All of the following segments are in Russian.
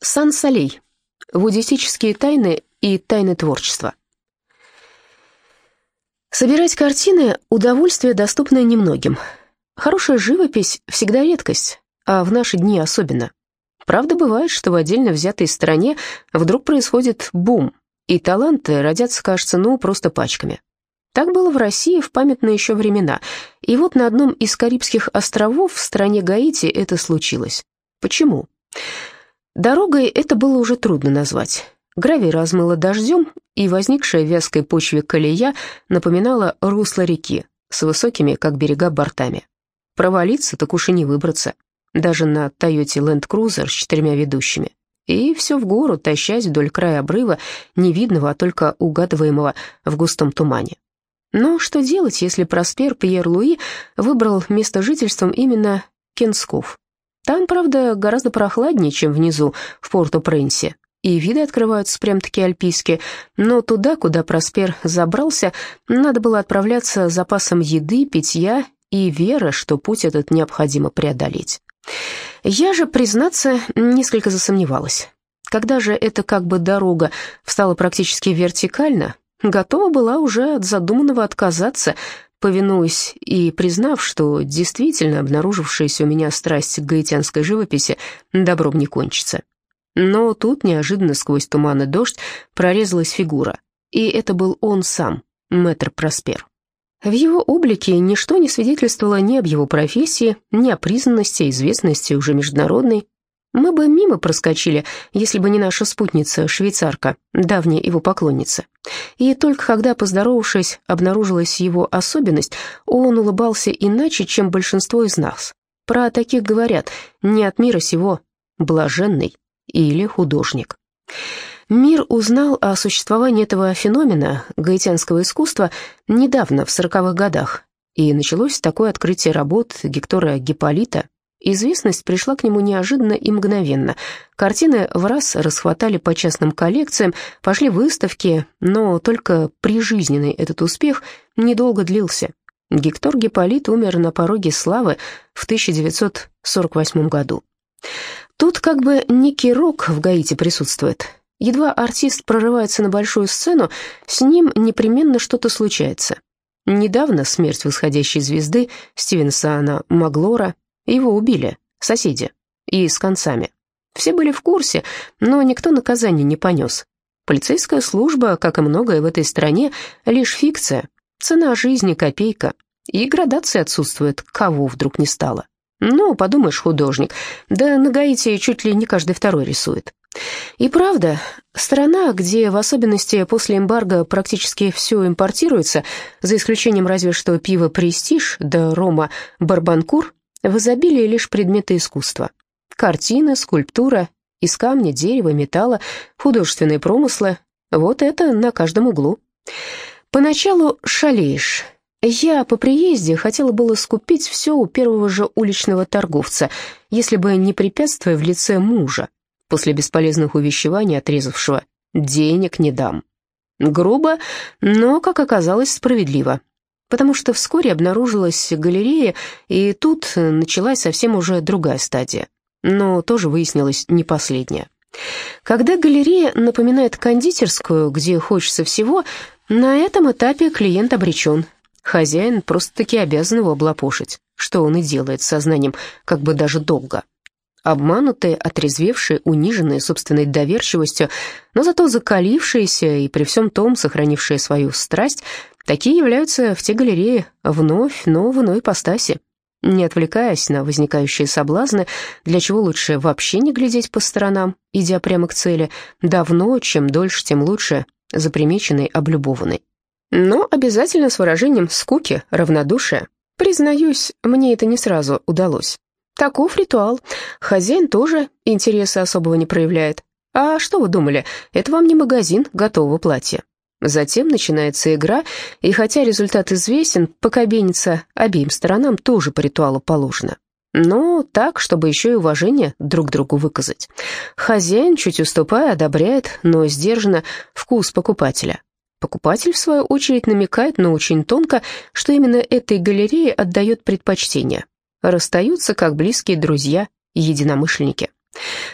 Сан-Солей. Буддистические тайны и тайны творчества. Собирать картины – удовольствие, доступное немногим. Хорошая живопись – всегда редкость, а в наши дни особенно. Правда, бывает, что в отдельно взятой стране вдруг происходит бум, и таланты родятся, кажется, ну, просто пачками. Так было в России в памятные еще времена, и вот на одном из Карибских островов в стране Гаити это случилось. Почему? Дорогой это было уже трудно назвать. Гравий размыло дождем, и возникшая в вязкой почве колея напоминала русло реки с высокими, как берега, бортами. Провалиться, так уж и не выбраться. Даже на Тойоте Land Cruiser с четырьмя ведущими. И все в гору, тащась вдоль края обрыва, невидного, а только угадываемого в густом тумане. Но что делать, если Проспер Пьер Луи выбрал место жительством именно Кенсков? Там, правда, гораздо прохладнее, чем внизу, в Порто-Пренсе, и виды открываются прям-таки альпийские, но туда, куда Проспер забрался, надо было отправляться с запасом еды, питья и веры, что путь этот необходимо преодолеть. Я же, признаться, несколько засомневалась. Когда же эта как бы дорога встала практически вертикально, готова была уже от задуманного отказаться, повинуясь и признав, что действительно обнаружившаяся у меня страсть к гаитянской живописи добром не кончится. Но тут неожиданно сквозь туман и дождь прорезалась фигура, и это был он сам, мэтр Проспер. В его облике ничто не свидетельствовало ни об его профессии, ни о признанности, известности уже международной, мы бы мимо проскочили, если бы не наша спутница, швейцарка, давняя его поклонница. И только когда, поздоровавшись, обнаружилась его особенность, он улыбался иначе, чем большинство из нас. Про таких говорят «не от мира сего», «блаженный» или «художник». Мир узнал о существовании этого феномена гаитянского искусства недавно, в сороковых годах, и началось такое открытие работ Гектора Гипполита, Известность пришла к нему неожиданно и мгновенно. Картины в раз расхватали по частным коллекциям, пошли выставки, но только прижизненный этот успех недолго длился. Гектор Гипполит умер на пороге славы в 1948 году. Тут как бы некий рок в Гаити присутствует. Едва артист прорывается на большую сцену, с ним непременно что-то случается. Недавно смерть восходящей звезды Стивенсона Маглора его убили, соседи, и с концами. Все были в курсе, но никто наказания не понес. Полицейская служба, как и многое в этой стране, лишь фикция. Цена жизни копейка. И градация отсутствует, кого вдруг не стало. Ну, подумаешь, художник. Да на Гаити чуть ли не каждый второй рисует. И правда, страна, где в особенности после эмбарго практически все импортируется, за исключением разве что пива «Престиж» да рома «Барбанкур», в изобилии лишь предметы искусства. Картины, скульптура, из камня, дерева, металла, художественные промыслы. Вот это на каждом углу. Поначалу шалеешь. Я по приезде хотела было скупить все у первого же уличного торговца, если бы не препятствие в лице мужа, после бесполезных увещеваний отрезавшего «денег не дам». Грубо, но, как оказалось, справедливо потому что вскоре обнаружилась галерея, и тут началась совсем уже другая стадия, но тоже выяснилась не последняя. Когда галерея напоминает кондитерскую, где хочется всего, на этом этапе клиент обречен. Хозяин просто-таки обязан его облапошить, что он и делает сознанием, как бы даже долго. Обманутые, отрезвевшие, униженные собственной доверчивостью, но зато закалившиеся и при всем том сохранившие свою страсть, Такие являются в те галереи вновь, но в иной ипостаси. Не отвлекаясь на возникающие соблазны, для чего лучше вообще не глядеть по сторонам, идя прямо к цели, давно, чем дольше, тем лучше, запримеченный, облюбованный. Но обязательно с выражением скуки, равнодушия. Признаюсь, мне это не сразу удалось. Таков ритуал. Хозяин тоже интереса особого не проявляет. А что вы думали, это вам не магазин готового платья. Затем начинается игра, и хотя результат известен, покобениться обеим сторонам тоже по ритуалу положено. Но так, чтобы еще и уважение друг другу выказать. Хозяин, чуть уступая, одобряет, но сдержанно вкус покупателя. Покупатель, в свою очередь, намекает, но очень тонко, что именно этой галерее отдает предпочтение. Расстаются как близкие друзья, единомышленники.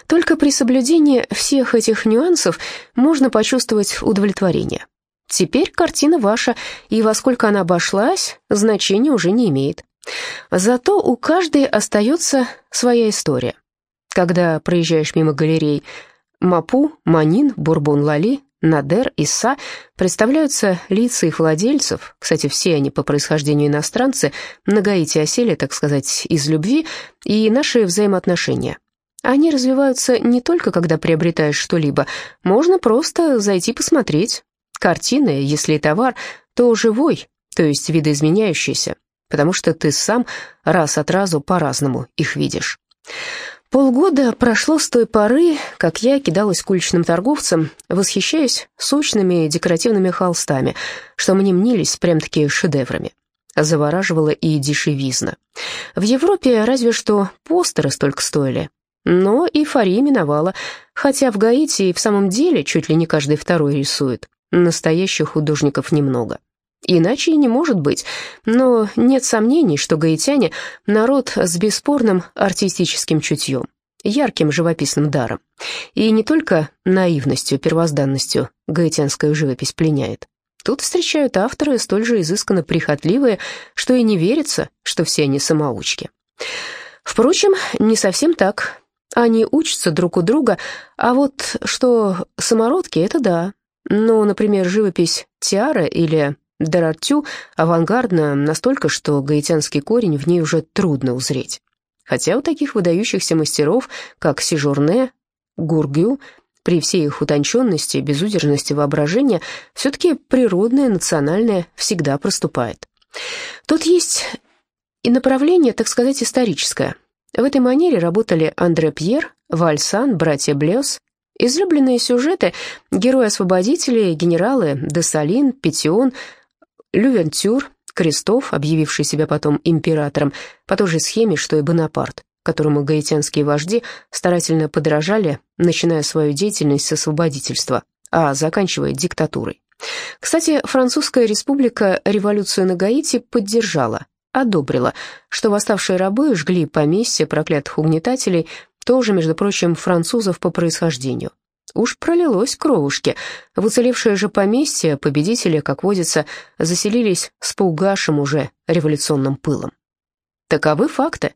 Только при соблюдении всех этих нюансов можно почувствовать удовлетворение. Теперь картина ваша, и во сколько она обошлась, значения уже не имеет. Зато у каждой остается своя история. Когда проезжаешь мимо галерей Мапу, Манин, Бурбон-Лали, Надер, Иса представляются лица их владельцев, кстати, все они по происхождению иностранцы, на Гаити осели, так сказать, из любви, и наши взаимоотношения. Они развиваются не только, когда приобретаешь что-либо, можно просто зайти посмотреть. Картины, если и товар, то живой, то есть видоизменяющийся, потому что ты сам раз от разу по-разному их видишь. Полгода прошло с той поры, как я кидалась к уличным торговцам, восхищаясь сочными декоративными холстами, что мне мнились прям-таки шедеврами. Завораживала и дешевизна. В Европе разве что постеры столько стоили. Но эйфория миновала, хотя в Гаити и в самом деле чуть ли не каждый второй рисует. Настоящих художников немного. Иначе и не может быть, но нет сомнений, что гаитяне — народ с бесспорным артистическим чутьем, ярким живописным даром. И не только наивностью, первозданностью гаитянская живопись пленяет. Тут встречают авторы столь же изысканно прихотливые, что и не верится, что все они самоучки. Впрочем, не совсем так. Они учатся друг у друга, а вот что самородки — это да. Ну, например, живопись Тиара или Дарартю авангардна настолько, что гаитянский корень в ней уже трудно узреть. Хотя у таких выдающихся мастеров, как Сижурне, Гургю, при всей их утонченности и безудержности воображения, все-таки природное, национальное всегда проступает. Тут есть и направление, так сказать, историческое. В этой манере работали Андре Пьер, Вальсан, братья Блес, Излюбленные сюжеты — герои-освободители, генералы Десалин, Петион, Лювентюр, Крестов, объявивший себя потом императором, по той же схеме, что и Бонапарт, которому гаитянские вожди старательно подражали, начиная свою деятельность с освободительства, а заканчивая диктатурой. Кстати, Французская республика революцию на Гаити поддержала, одобрила, что восставшие рабы жгли поместья проклятых угнетателей, тоже, между прочим, французов по происхождению. Уж пролилось кровушки. В уцелевшее же поместье победители, как водится, заселились с поугашим уже революционным пылом. Таковы факты.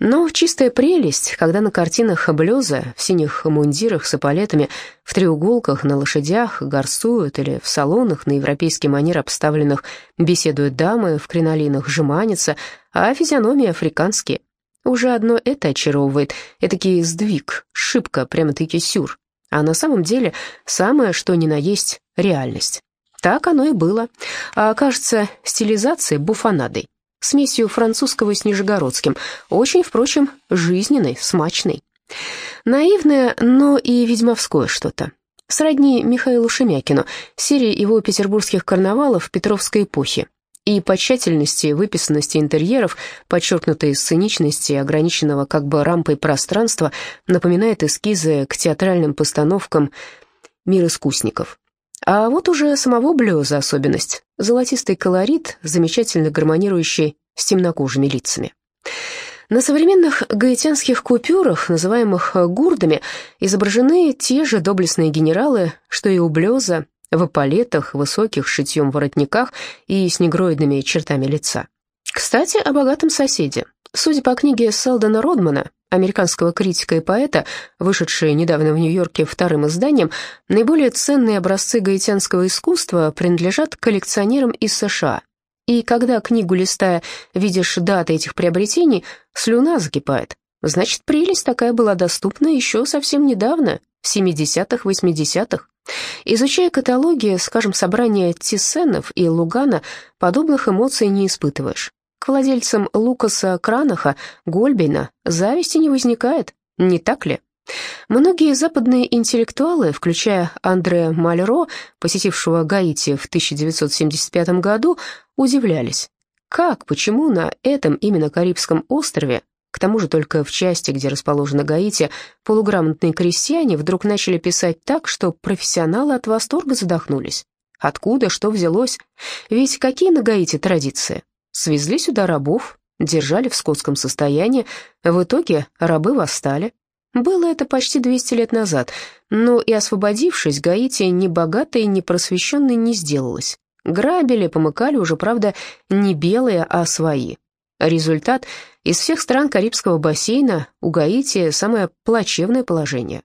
Но чистая прелесть, когда на картинах Блёза в синих мундирах с эполетами, в треуголках, на лошадях горсуют или в салонах на европейский манер обставленных беседуют дамы в кринолинах жеманятся, а физиономии африканские. Уже одно это очаровывает, этакий сдвиг, шибко, прямо-таки сюр а на самом деле самое что ни на есть реальность. Так оно и было. А кажется, стилизацией буфонадой, смесью французского с нижегородским, очень, впрочем, жизненной, смачной. Наивное, но и ведьмовское что-то. Сродни Михаилу Шемякину, серии его петербургских карнавалов Петровской эпохи, и по тщательности выписанности интерьеров, подчеркнутой сценичности ограниченного как бы рампой пространства, напоминает эскизы к театральным постановкам «Мир искусников». А вот уже самого Блёза особенность – золотистый колорит, замечательно гармонирующий с темнокожими лицами. На современных гаитянских купюрах, называемых гурдами, изображены те же доблестные генералы, что и у Блёза, в эполетах, высоких шитьем воротниках и с негроидными чертами лица. Кстати, о богатом соседе. Судя по книге Селдона Родмана, американского критика и поэта, вышедшей недавно в Нью-Йорке вторым изданием, наиболее ценные образцы гаитянского искусства принадлежат коллекционерам из США. И когда книгу листая видишь даты этих приобретений, слюна закипает. Значит, прелесть такая была доступна еще совсем недавно, в 70-х, 80-х. Изучая каталоги, скажем, собрания Тиссенов и Лугана, подобных эмоций не испытываешь. К владельцам Лукаса Кранаха, Гольбейна зависти не возникает, не так ли? Многие западные интеллектуалы, включая Андре Мальро, посетившего Гаити в 1975 году, удивлялись. Как, почему на этом именно Карибском острове к тому же только в части, где расположена Гаити, полуграмотные крестьяне вдруг начали писать так, что профессионалы от восторга задохнулись. Откуда, что взялось? Ведь какие на Гаити традиции? Свезли сюда рабов, держали в скотском состоянии, в итоге рабы восстали. Было это почти 200 лет назад, но и освободившись, Гаити ни богатой, ни просвещенной не сделалась. Грабили, помыкали уже, правда, не белые, а свои. Результат – из всех стран Карибского бассейна у Гаити самое плачевное положение.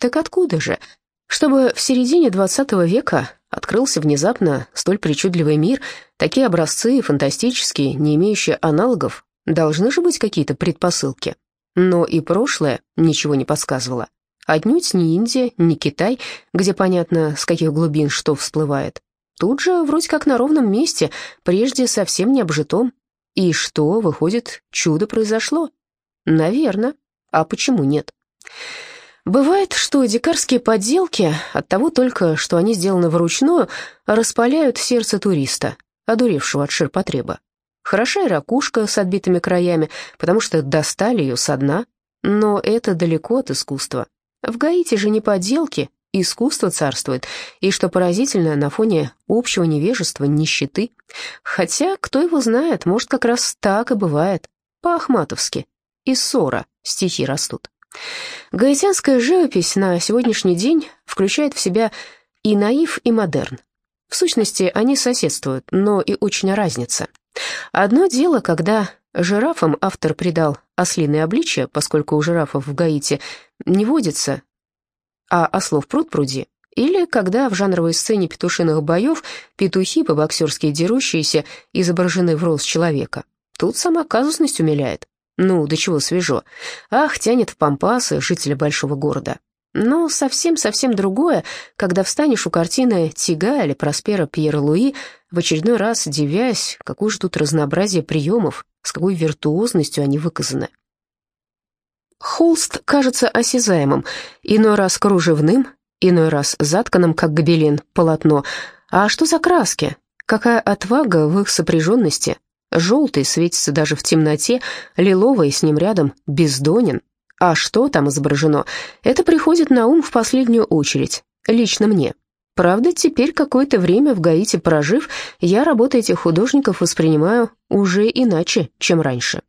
Так откуда же? Чтобы в середине XX века открылся внезапно столь причудливый мир, такие образцы, фантастические, не имеющие аналогов, должны же быть какие-то предпосылки. Но и прошлое ничего не подсказывало. Отнюдь не Индия, не Китай, где понятно, с каких глубин что всплывает. Тут же, вроде как на ровном месте, прежде совсем не обжитом. И что, выходит, чудо произошло? Наверное. А почему нет? Бывает, что дикарские подделки, от того только, что они сделаны вручную, распаляют сердце туриста, одуревшего от ширпотреба. Хороша и ракушка с отбитыми краями, потому что достали ее со дна, но это далеко от искусства. В Гаити же не подделки, искусство царствует, и, что поразительно, на фоне общего невежества, нищеты. Хотя, кто его знает, может, как раз так и бывает, по-ахматовски. Из ссора стихи растут. Гаитянская живопись на сегодняшний день включает в себя и наив, и модерн. В сущности, они соседствуют, но и очень разнятся. Одно дело, когда жирафам автор придал ослиное обличие, поскольку у жирафов в Гаити не водится, а ослов пруд пруди, или когда в жанровой сцене петушиных боев петухи по-боксерски дерущиеся изображены в рост человека. Тут сама казусность умиляет. Ну, до чего свежо. Ах, тянет в пампасы жителя большого города. Но совсем-совсем другое, когда встанешь у картины Тига или Проспера Пьера Луи, в очередной раз дивясь, какое же тут разнообразие приемов, с какой виртуозностью они выказаны. Холст кажется осязаемым, иной раз кружевным, иной раз затканным, как гобелен, полотно. А что за краски? Какая отвага в их сопряженности? Желтый светится даже в темноте, лиловый с ним рядом бездонен. А что там изображено? Это приходит на ум в последнюю очередь, лично мне. Правда, теперь какое-то время в Гаити прожив, я работу этих художников воспринимаю уже иначе, чем раньше.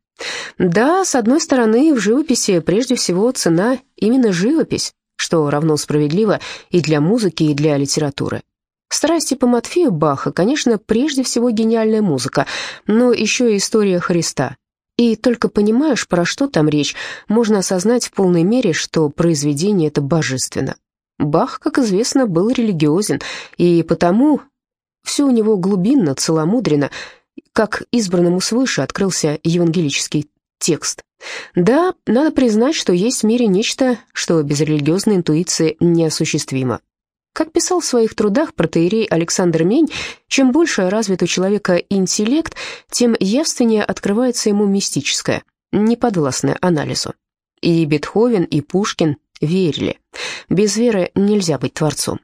Да, с одной стороны, в живописи прежде всего цена именно живопись, что равно справедливо и для музыки, и для литературы. Страсти по Матфею Баха, конечно, прежде всего гениальная музыка, но еще и история Христа. И только понимаешь, про что там речь, можно осознать в полной мере, что произведение это божественно. Бах, как известно, был религиозен, и потому все у него глубинно, целомудренно, как избранному свыше открылся евангелический текст. Да, надо признать, что есть в мире нечто, что без религиозной интуиции неосуществимо. Как писал в своих трудах протеерей Александр Мень, чем больше развит у человека интеллект, тем явственнее открывается ему мистическое, неподвластное анализу. И Бетховен, и Пушкин верили. Без веры нельзя быть творцом.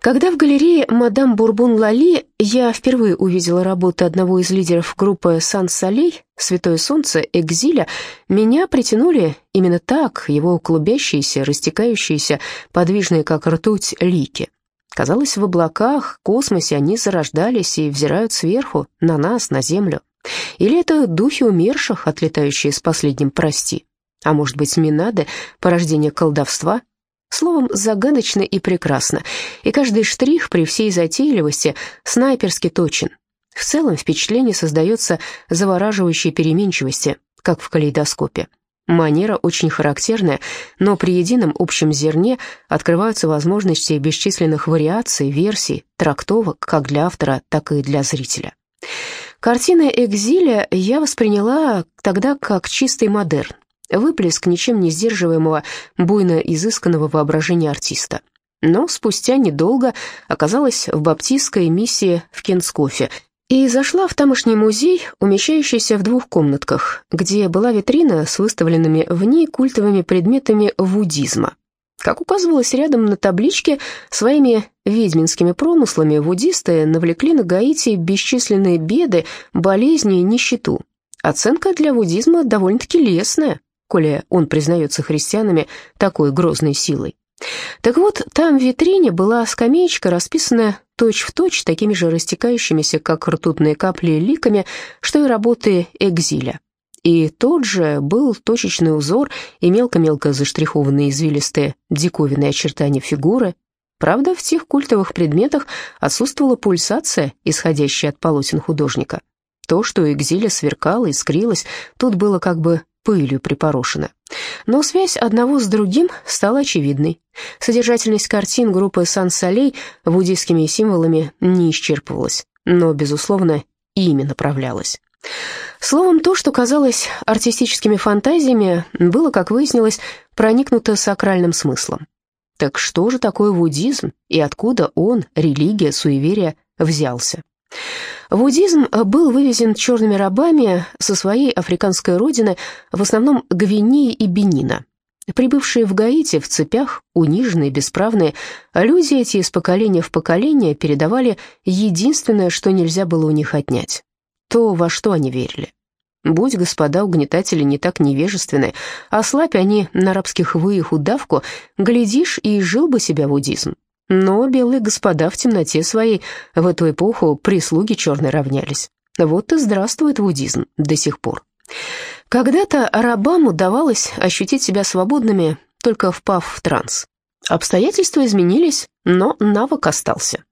Когда в галерее «Мадам Бурбон-Лали» я впервые увидела работы одного из лидеров группы «Сан-Солей», «Святое солнце», «Экзиля», меня притянули именно так, его клубящиеся, растекающиеся, подвижные, как ртуть, лики. Казалось, в облаках, космосе они зарождались и взирают сверху, на нас, на Землю. Или это духи умерших, отлетающие с последним «прости». А может быть, Минады, порождение колдовства — Словом, загадочно и прекрасно, и каждый штрих при всей затейливости снайперски точен. В целом впечатление создается завораживающей переменчивости, как в калейдоскопе. Манера очень характерная, но при едином общем зерне открываются возможности бесчисленных вариаций, версий, трактовок как для автора, так и для зрителя. Картины «Экзиля» я восприняла тогда как чистый модерн, выплеск ничем не сдерживаемого, буйно изысканного воображения артиста. Но спустя недолго оказалась в баптистской миссии в Кенскофе и зашла в тамошний музей, умещающийся в двух комнатках, где была витрина с выставленными в ней культовыми предметами вудизма. Как указывалось рядом на табличке, своими ведьминскими промыслами вудисты навлекли на Гаити бесчисленные беды, болезни и нищету. Оценка для вудизма довольно-таки лестная коли он признается христианами такой грозной силой. Так вот, там в витрине была скамеечка, расписанная точь-в-точь точь такими же растекающимися, как ртутные капли, ликами, что и работы Экзиля. И тот же был точечный узор и мелко-мелко заштрихованные извилистые диковинные очертания фигуры. Правда, в тех культовых предметах отсутствовала пульсация, исходящая от полотен художника. То, что у экзиля сверкало, искрилось, тут было как бы пылью припорошено. Но связь одного с другим стала очевидной. Содержательность картин группы Сан-Солей буддийскими символами не исчерпывалась, но, безусловно, ими направлялась. Словом, то, что казалось артистическими фантазиями, было, как выяснилось, проникнуто сакральным смыслом. Так что же такое буддизм и откуда он, религия, суеверие, взялся? Буддизм был вывезен черными рабами со своей африканской родины, в основном Гвинеи и Бенина. Прибывшие в Гаити в цепях, униженные, бесправные, люди эти из поколения в поколение передавали единственное, что нельзя было у них отнять то, во что они верили. Будь господа угнетатели не так невежественны, ослабь они на арабских выях удавку, глядишь, и жил бы себя буддизм. Но белые господа в темноте своей в эту эпоху прислуги черной равнялись. Вот и здравствует буддизм до сих пор. Когда-то рабам удавалось ощутить себя свободными, только впав в транс. Обстоятельства изменились, но навык остался.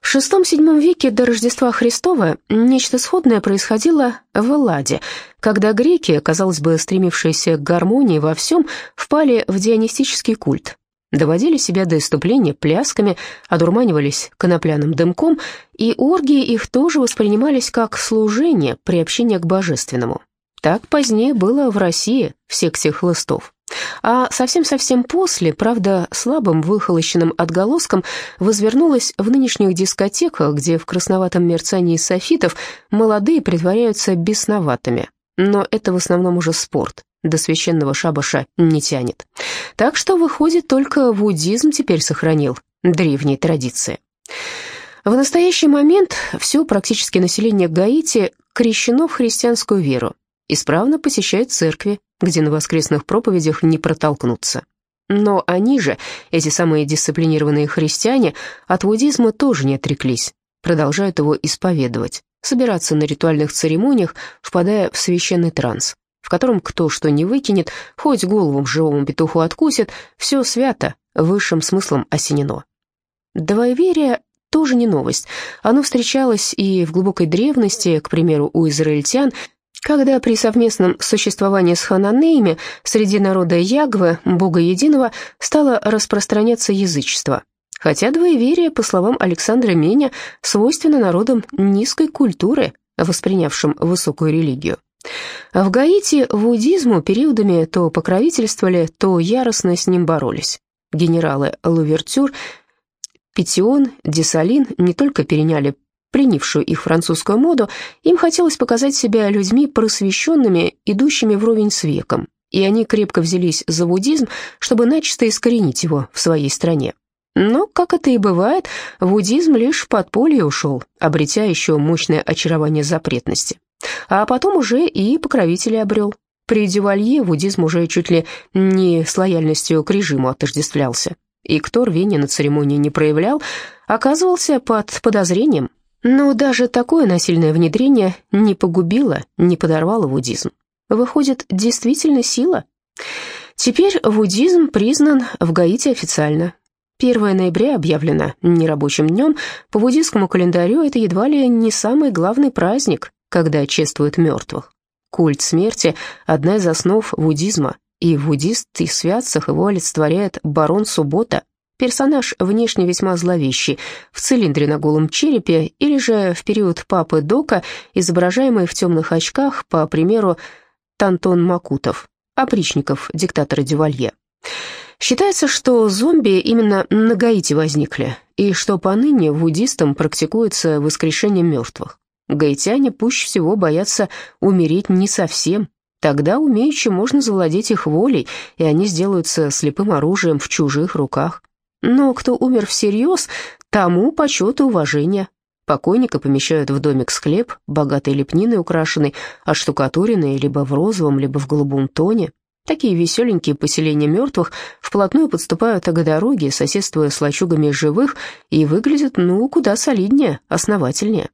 В VI-VII веке до Рождества Христова нечто сходное происходило в Элладе, когда греки, казалось бы, стремившиеся к гармонии во всем, впали в дионистический культ, доводили себя до иступления плясками, одурманивались конопляным дымком, и оргии их тоже воспринимались как служение, приобщение к божественному. Так позднее было в России в секте хлыстов. А совсем-совсем после, правда, слабым выхолощенным отголоском возвернулась в нынешних дискотеках, где в красноватом мерцании софитов молодые притворяются бесноватыми. Но это в основном уже спорт, до священного шабаша не тянет. Так что, выходит, только буддизм теперь сохранил древние традиции. В настоящий момент все практически население Гаити крещено в христианскую веру, исправно посещает церкви, где на воскресных проповедях не протолкнуться. Но они же, эти самые дисциплинированные христиане, от буддизма тоже не отреклись, продолжают его исповедовать, собираться на ритуальных церемониях, впадая в священный транс, в котором кто что не выкинет, хоть голову живому петуху откусит, все свято, высшим смыслом осенено. Двоеверие тоже не новость. Оно встречалось и в глубокой древности, к примеру, у израильтян, когда при совместном существовании с хананеями среди народа Ягвы, бога единого, стало распространяться язычество. Хотя двоеверие, по словам Александра Меня, свойственно народам низкой культуры, воспринявшим высокую религию. В Гаити вудизму периодами то покровительствовали, то яростно с ним боролись. Генералы Лувертюр, Петион, Десалин не только переняли пленившую их французскую моду, им хотелось показать себя людьми просвещенными, идущими вровень с веком, и они крепко взялись за буддизм, чтобы начисто искоренить его в своей стране. Но, как это и бывает, буддизм лишь в подполье ушел, обретя еще мощное очарование запретности. А потом уже и покровителей обрел. При Дювалье буддизм уже чуть ли не с лояльностью к режиму отождествлялся. И кто рвения на церемонии не проявлял, оказывался под подозрением, но даже такое насильное внедрение не погубило, не подорвало буддизм. Выходит, действительно сила. Теперь буддизм признан в Гаити официально. 1 ноября объявлено нерабочим днем. По буддийскому календарю это едва ли не самый главный праздник, когда чествуют мертвых. Культ смерти – одна из основ буддизма, и в буддист и святцах его олицетворяет барон Суббота, Персонаж внешне весьма зловещий, в цилиндре на голом черепе или же в период папы Дока, изображаемый в темных очках, по примеру Тантон Макутов, опричников диктатора Дювалье. Считается, что зомби именно на Гаити возникли, и что поныне вудистам практикуется воскрешение мертвых. Гаитяне пуще всего боятся умереть не совсем, Тогда умеючи можно завладеть их волей, и они сделаются слепым оружием в чужих руках. Но кто умер всерьез, тому почет и уважение. Покойника помещают в домик-склеп, богатой лепниной украшенный, оштукатуренный либо в розовом, либо в голубом тоне. Такие веселенькие поселения мертвых вплотную подступают к дороге, соседствуя с лачугами живых, и выглядят, ну, куда солиднее, основательнее.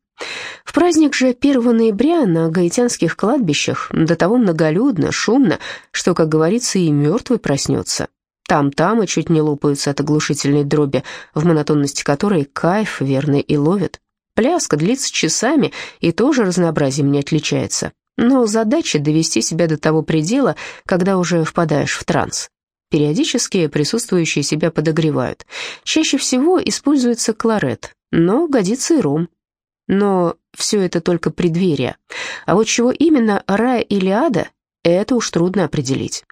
В праздник же 1 ноября на гаитянских кладбищах до того многолюдно, шумно, что, как говорится, и мертвый проснется. Там-там и чуть не лопаются от оглушительной дроби, в монотонности которой кайф верный и ловит. Пляска длится часами и тоже разнообразием не отличается. Но задача довести себя до того предела, когда уже впадаешь в транс. Периодически присутствующие себя подогревают. Чаще всего используется кларет, но годится и ром. Но все это только преддверие. А вот чего именно рай или ада, это уж трудно определить.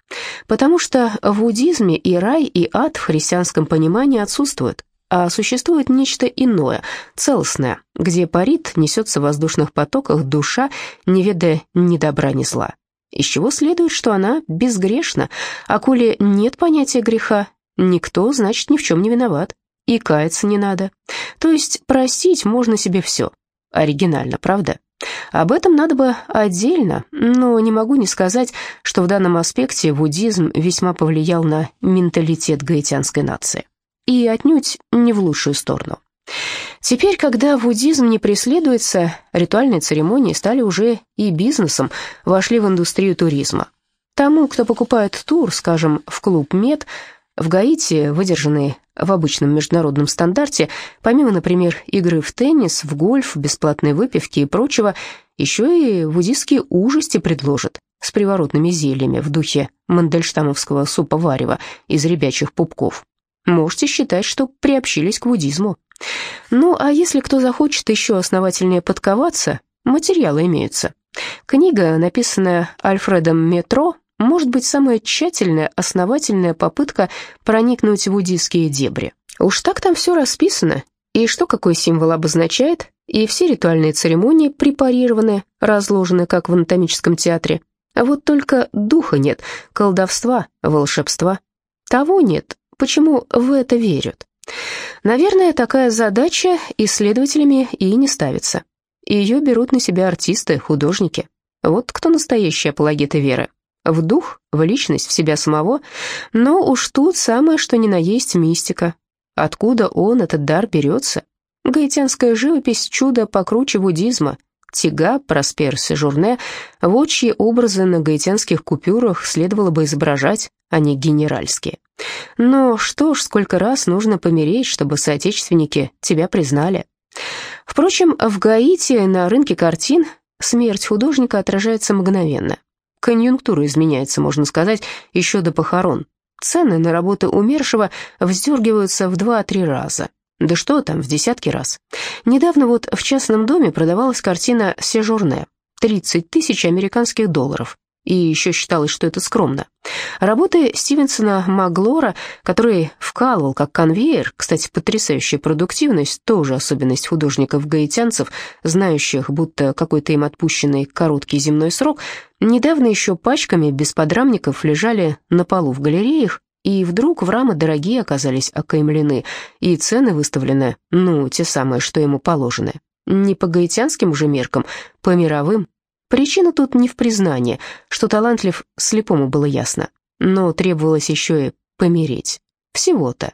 Потому что в буддизме и рай, и ад в христианском понимании отсутствуют, а существует нечто иное, целостное, где парит, несется в воздушных потоках душа, не ведая ни добра, ни зла из чего следует, что она безгрешна, а коли нет понятия греха, никто, значит, ни в чем не виноват, и каяться не надо. То есть простить можно себе все. Оригинально, правда? Об этом надо бы отдельно, но не могу не сказать, что в данном аспекте буддизм весьма повлиял на менталитет гаитянской нации. И отнюдь не в лучшую сторону. Теперь, когда буддизм не преследуется, ритуальные церемонии стали уже и бизнесом, вошли в индустрию туризма. Тому, кто покупает тур, скажем, в клуб «Мед», в Гаити, выдержанный в обычном международном стандарте, помимо, например, игры в теннис, в гольф, бесплатной выпивки и прочего, еще и буддийские ужасти предложат с приворотными зельями в духе мандельштамовского супа-варева из ребячих пупков. Можете считать, что приобщились к буддизму. Ну, а если кто захочет еще основательнее подковаться, материалы имеются. Книга, написанная Альфредом Метро, может быть самая тщательная, основательная попытка проникнуть в буддийские дебри. Уж так там все расписано, и что какой символ обозначает, и все ритуальные церемонии препарированы, разложены, как в анатомическом театре. А вот только духа нет, колдовства, волшебства. Того нет, почему в это верят. Наверное, такая задача исследователями и не ставится. Ее берут на себя артисты, художники. Вот кто настоящие апологеты веры. В дух, в личность, в себя самого. Но уж тут самое, что ни на есть мистика. Откуда он, этот дар, берется? Гаитянская живопись – чудо покруче буддизма. Тига, Проспер, Сежурне – вот чьи образы на гаитянских купюрах следовало бы изображать, а не генеральские. Но что ж, сколько раз нужно помереть, чтобы соотечественники тебя признали. Впрочем, в Гаити на рынке картин смерть художника отражается мгновенно. Конъюнктура изменяется, можно сказать, еще до похорон. Цены на работы умершего вздергиваются в 2-3 раза. Да что там, в десятки раз. Недавно вот в частном доме продавалась картина «Сежурне». 30 тысяч американских долларов и еще считалось, что это скромно. Работы Стивенсона Маглора, который вкалывал как конвейер, кстати, потрясающая продуктивность, тоже особенность художников-гаитянцев, знающих, будто какой-то им отпущенный короткий земной срок, недавно еще пачками без подрамников лежали на полу в галереях, и вдруг в рамы дорогие оказались окаймлены, и цены выставлены, ну, те самые, что ему положены. Не по гаитянским уже меркам, по мировым, Причина тут не в признании, что талантлив слепому было ясно, но требовалось еще и помереть. Всего-то.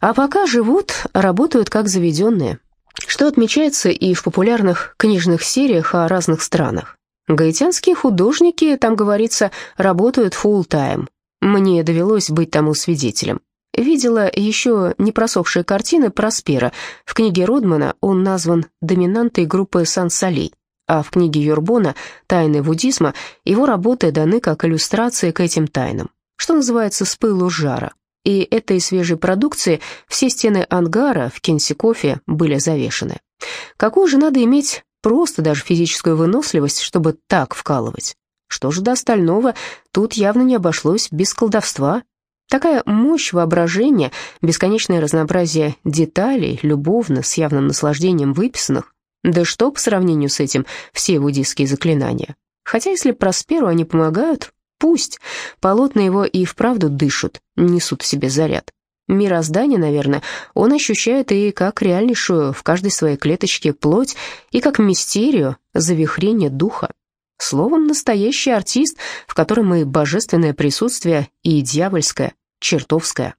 А пока живут, работают как заведенные, что отмечается и в популярных книжных сериях о разных странах. Гаитянские художники, там говорится, работают full-time. Мне довелось быть тому свидетелем. Видела еще не просохшие картины Проспера. В книге Родмана он назван доминантой группы Сан-Солей а в книге Юрбона «Тайны буддизма» его работы даны как иллюстрации к этим тайнам, что называется «с пылу жара». И этой свежей продукции все стены ангара в Кенси-кофе были завешены. Какую же надо иметь просто даже физическую выносливость, чтобы так вкалывать? Что же до остального, тут явно не обошлось без колдовства. Такая мощь воображения, бесконечное разнообразие деталей, любовно, с явным наслаждением выписанных, да что по сравнению с этим все буддийские заклинания? Хотя если Просперу они помогают, пусть. Полотна его и вправду дышат, несут в себе заряд. Мироздание, наверное, он ощущает и как реальнейшую в каждой своей клеточке плоть, и как мистерию, завихрение духа. Словом, настоящий артист, в котором и божественное присутствие, и дьявольское, чертовское.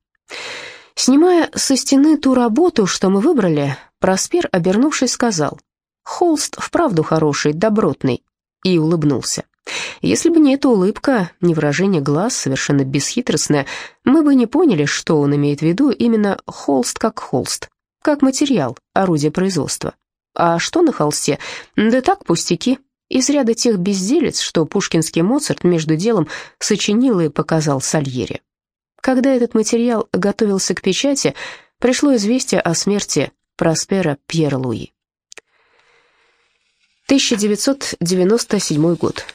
Снимая со стены ту работу, что мы выбрали, Проспер, обернувшись, сказал, Холст вправду хороший, добротный, и улыбнулся. Если бы не эта улыбка, не выражение глаз, совершенно бесхитростное, мы бы не поняли, что он имеет в виду именно холст как холст, как материал, орудие производства. А что на холсте? Да так, пустяки. Из ряда тех безделец, что пушкинский Моцарт между делом сочинил и показал Сальери. Когда этот материал готовился к печати, пришло известие о смерти Проспера Пьера Луи. 1997 год.